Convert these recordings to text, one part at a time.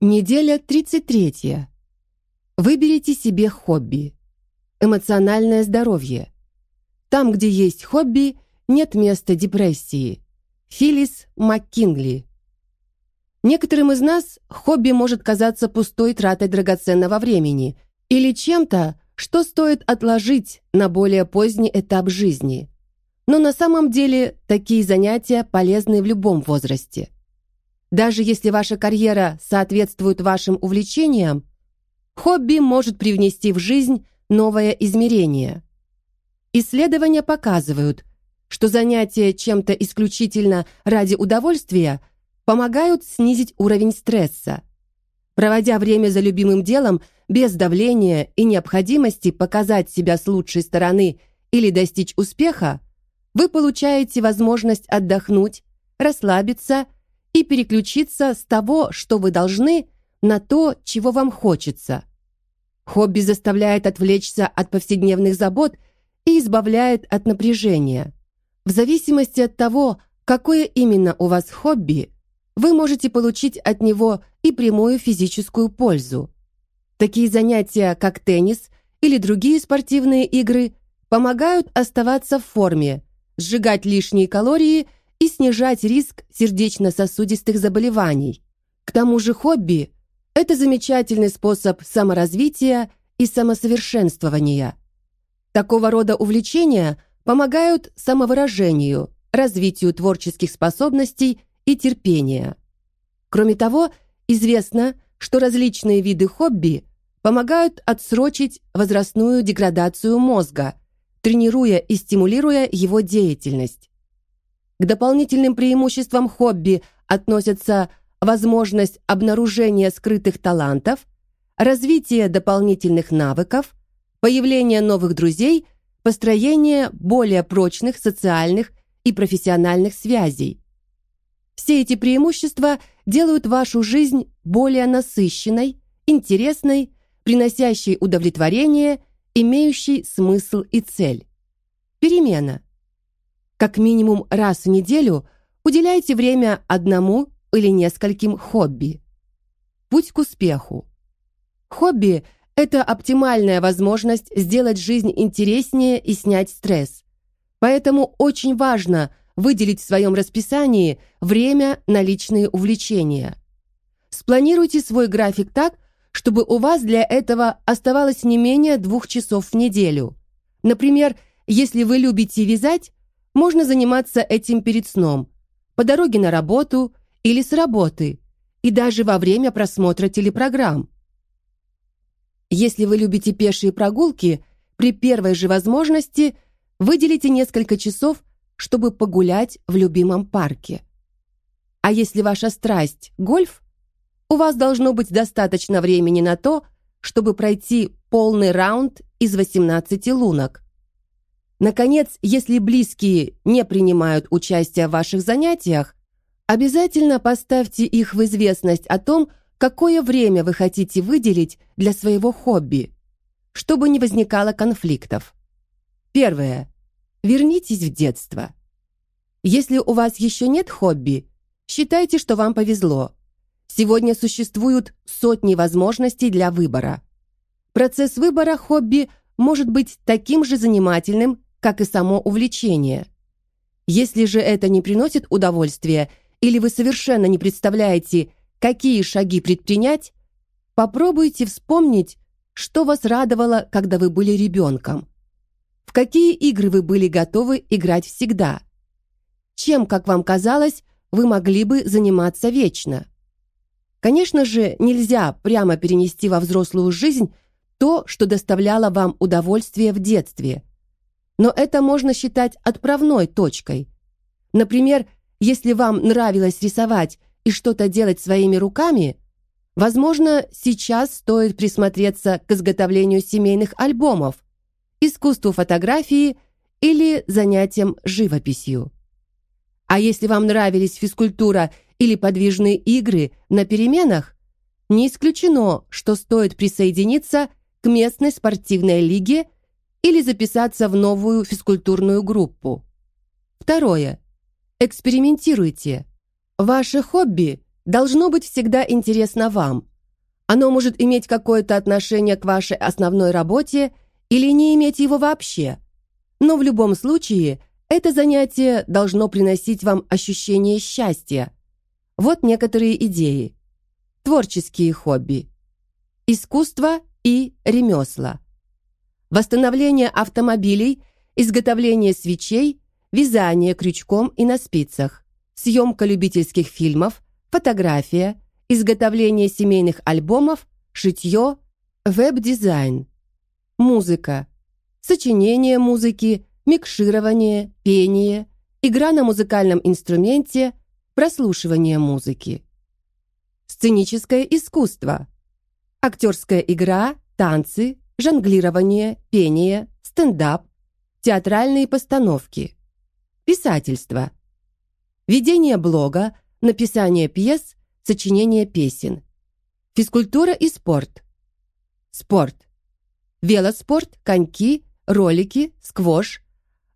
Неделя 33. Выберите себе хобби. Эмоциональное здоровье. Там, где есть хобби, нет места депрессии. Филлис МакКингли. Некоторым из нас хобби может казаться пустой тратой драгоценного времени или чем-то, что стоит отложить на более поздний этап жизни. Но на самом деле такие занятия полезны в любом возрасте. Даже если ваша карьера соответствует вашим увлечениям, хобби может привнести в жизнь новое измерение. Исследования показывают, что занятия чем-то исключительно ради удовольствия помогают снизить уровень стресса. Проводя время за любимым делом без давления и необходимости показать себя с лучшей стороны или достичь успеха, вы получаете возможность отдохнуть, расслабиться и переключиться с того, что вы должны, на то, чего вам хочется. Хобби заставляет отвлечься от повседневных забот и избавляет от напряжения. В зависимости от того, какое именно у вас хобби, вы можете получить от него и прямую физическую пользу. Такие занятия, как теннис или другие спортивные игры, помогают оставаться в форме, сжигать лишние калории и снижать риск сердечно-сосудистых заболеваний. К тому же хобби – это замечательный способ саморазвития и самосовершенствования. Такого рода увлечения помогают самовыражению, развитию творческих способностей и терпения. Кроме того, известно, что различные виды хобби помогают отсрочить возрастную деградацию мозга, тренируя и стимулируя его деятельность. К дополнительным преимуществам хобби относятся возможность обнаружения скрытых талантов, развитие дополнительных навыков, появление новых друзей, построение более прочных социальных и профессиональных связей. Все эти преимущества делают вашу жизнь более насыщенной, интересной, приносящей удовлетворение, имеющей смысл и цель. Перемена – как минимум раз в неделю уделяйте время одному или нескольким хобби. Путь к успеху. Хобби – это оптимальная возможность сделать жизнь интереснее и снять стресс. Поэтому очень важно выделить в своем расписании время на личные увлечения. Спланируйте свой график так, чтобы у вас для этого оставалось не менее двух часов в неделю. Например, если вы любите вязать, можно заниматься этим перед сном, по дороге на работу или с работы, и даже во время просмотра телепрограмм. Если вы любите пешие прогулки, при первой же возможности выделите несколько часов, чтобы погулять в любимом парке. А если ваша страсть – гольф, у вас должно быть достаточно времени на то, чтобы пройти полный раунд из 18 лунок – Наконец, если близкие не принимают участия в ваших занятиях, обязательно поставьте их в известность о том, какое время вы хотите выделить для своего хобби, чтобы не возникало конфликтов. Первое. Вернитесь в детство. Если у вас еще нет хобби, считайте, что вам повезло. Сегодня существуют сотни возможностей для выбора. Процесс выбора хобби может быть таким же занимательным, как и само увлечение. Если же это не приносит удовольствия или вы совершенно не представляете, какие шаги предпринять, попробуйте вспомнить, что вас радовало, когда вы были ребенком. В какие игры вы были готовы играть всегда? Чем, как вам казалось, вы могли бы заниматься вечно? Конечно же, нельзя прямо перенести во взрослую жизнь то, что доставляло вам удовольствие в детстве – но это можно считать отправной точкой. Например, если вам нравилось рисовать и что-то делать своими руками, возможно, сейчас стоит присмотреться к изготовлению семейных альбомов, искусству фотографии или занятиям живописью. А если вам нравились физкультура или подвижные игры на переменах, не исключено, что стоит присоединиться к местной спортивной лиге или записаться в новую физкультурную группу. Второе. Экспериментируйте. Ваше хобби должно быть всегда интересно вам. Оно может иметь какое-то отношение к вашей основной работе или не иметь его вообще. Но в любом случае это занятие должно приносить вам ощущение счастья. Вот некоторые идеи. Творческие хобби. Искусство и ремесла. Восстановление автомобилей, изготовление свечей, вязание крючком и на спицах, съемка любительских фильмов, фотография, изготовление семейных альбомов, шитье, веб-дизайн. Музыка. Сочинение музыки, микширование, пение, игра на музыкальном инструменте, прослушивание музыки. Сценическое искусство. Актерская игра, танцы, жонглирование, пение, стендап, театральные постановки. Писательство. Ведение блога, написание пьес, сочинение песен. Физкультура и спорт. Спорт. Велоспорт, коньки, ролики, сквош,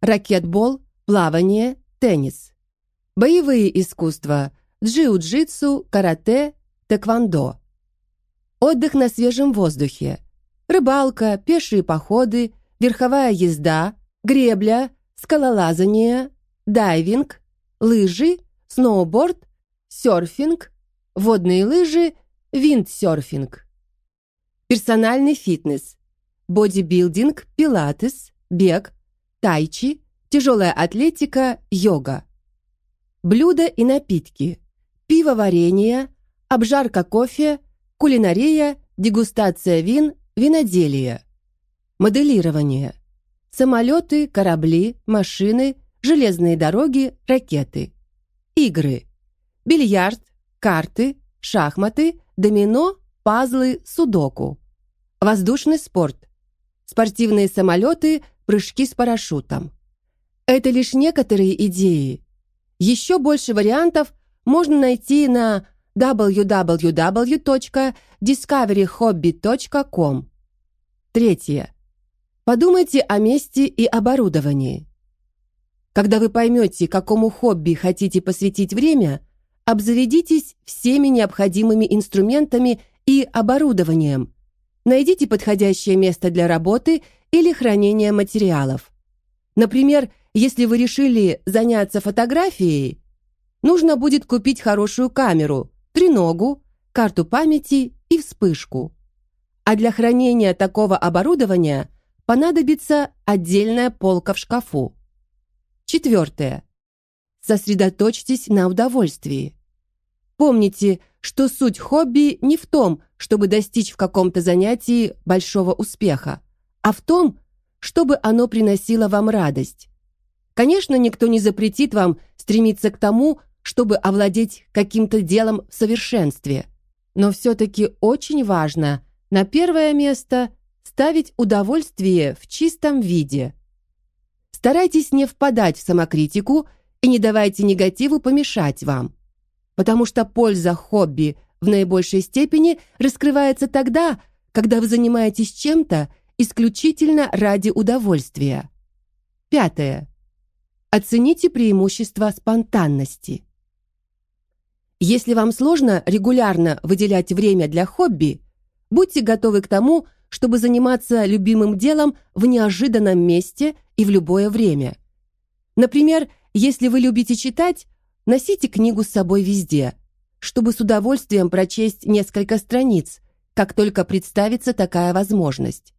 ракетбол, плавание, теннис. Боевые искусства: джиу-джитсу, карате, тэквондо. Отдых на свежем воздухе. Рыбалка, пешие походы, верховая езда, гребля, скалолазание, дайвинг, лыжи, сноуборд, серфинг, водные лыжи, виндсерфинг. Персональный фитнес. Бодибилдинг, пилатес, бег, тайчи, тяжелая атлетика, йога. Блюда и напитки. Пивоварение, обжарка кофе, кулинария, дегустация вин, виноделие. Моделирование. Самолеты, корабли, машины, железные дороги, ракеты. Игры. Бильярд, карты, шахматы, домино, пазлы, судоку. Воздушный спорт. Спортивные самолеты, прыжки с парашютом. Это лишь некоторые идеи. Еще больше вариантов можно найти на www.discoveryhobby.com. Третье. Подумайте о месте и оборудовании. Когда вы поймете, какому хобби хотите посвятить время, обзаведитесь всеми необходимыми инструментами и оборудованием. Найдите подходящее место для работы или хранения материалов. Например, если вы решили заняться фотографией, нужно будет купить хорошую камеру, треногу, карту памяти и вспышку. А для хранения такого оборудования понадобится отдельная полка в шкафу. Четвертое. Сосредоточьтесь на удовольствии. Помните, что суть хобби не в том, чтобы достичь в каком-то занятии большого успеха, а в том, чтобы оно приносило вам радость. Конечно, никто не запретит вам стремиться к тому, чтобы овладеть каким-то делом в совершенстве. Но все-таки очень важно на первое место ставить удовольствие в чистом виде. Старайтесь не впадать в самокритику и не давайте негативу помешать вам. Потому что польза хобби в наибольшей степени раскрывается тогда, когда вы занимаетесь чем-то исключительно ради удовольствия. Пятое. Оцените преимущества спонтанности. Если вам сложно регулярно выделять время для хобби, будьте готовы к тому, чтобы заниматься любимым делом в неожиданном месте и в любое время. Например, если вы любите читать, носите книгу с собой везде, чтобы с удовольствием прочесть несколько страниц, как только представится такая возможность.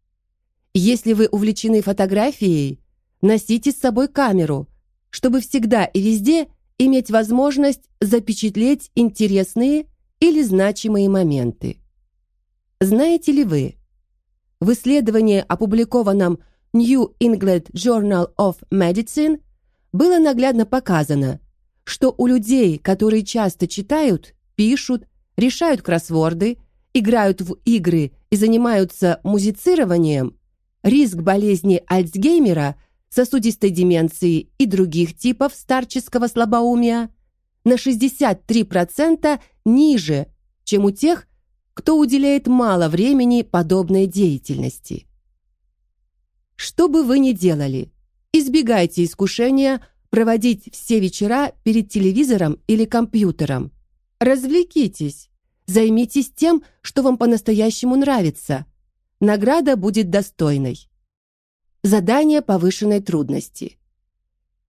Если вы увлечены фотографией, носите с собой камеру, чтобы всегда и везде иметь возможность запечатлеть интересные или значимые моменты. Знаете ли вы, в исследовании, опубликованном New England Journal of Medicine, было наглядно показано, что у людей, которые часто читают, пишут, решают кроссворды, играют в игры и занимаются музицированием, риск болезни Альцгеймера, сосудистой деменции и других типов старческого слабоумия на 63% ниже, чем у тех, кто уделяет мало времени подобной деятельности. Что бы вы ни делали, избегайте искушения проводить все вечера перед телевизором или компьютером. Развлекитесь, займитесь тем, что вам по-настоящему нравится. Награда будет достойной. Задание повышенной трудности.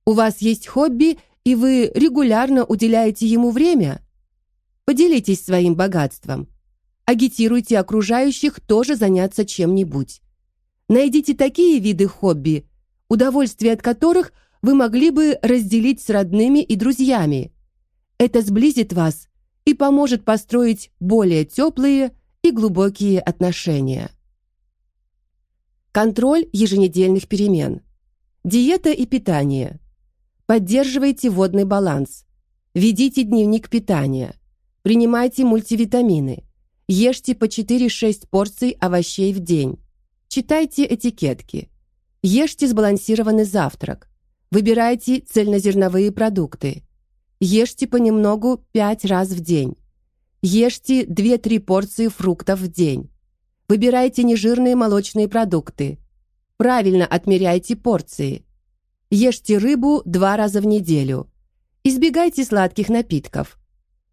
У вас есть хобби, и вы регулярно уделяете ему время? Поделитесь своим богатством. Агитируйте окружающих тоже заняться чем-нибудь. Найдите такие виды хобби, удовольствие от которых вы могли бы разделить с родными и друзьями. Это сблизит вас и поможет построить более теплые и глубокие отношения. Контроль еженедельных перемен. Диета и питание. Поддерживайте водный баланс. Ведите дневник питания. Принимайте мультивитамины. Ешьте по 4-6 порций овощей в день. Читайте этикетки. Ешьте сбалансированный завтрак. Выбирайте цельнозерновые продукты. Ешьте понемногу 5 раз в день. Ешьте 2-3 порции фруктов в день. Выбирайте нежирные молочные продукты. Правильно отмеряйте порции. Ешьте рыбу два раза в неделю. Избегайте сладких напитков.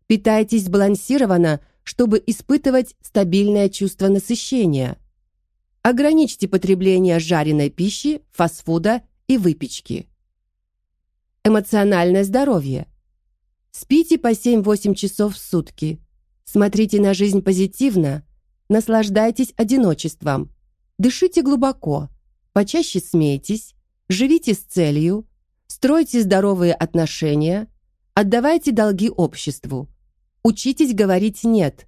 Питайтесь сбалансированно чтобы испытывать стабильное чувство насыщения. Ограничьте потребление жареной пищи, фастфуда и выпечки. Эмоциональное здоровье. Спите по 7-8 часов в сутки. Смотрите на жизнь позитивно. Наслаждайтесь одиночеством. Дышите глубоко. Почаще смейтесь. Живите с целью. Стройте здоровые отношения. Отдавайте долги обществу. Учитесь говорить «нет».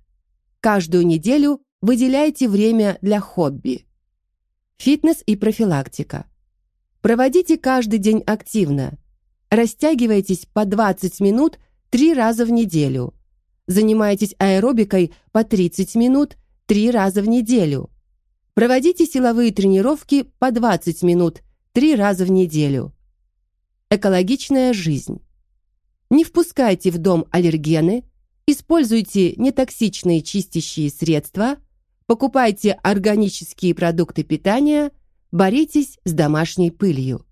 Каждую неделю выделяйте время для хобби. Фитнес и профилактика. Проводите каждый день активно. Растягивайтесь по 20 минут три раза в неделю. Занимайтесь аэробикой по 30 минут три раза в неделю. Проводите силовые тренировки по 20 минут три раза в неделю. Экологичная жизнь. Не впускайте в дом аллергены, Используйте нетоксичные чистящие средства, покупайте органические продукты питания, боритесь с домашней пылью.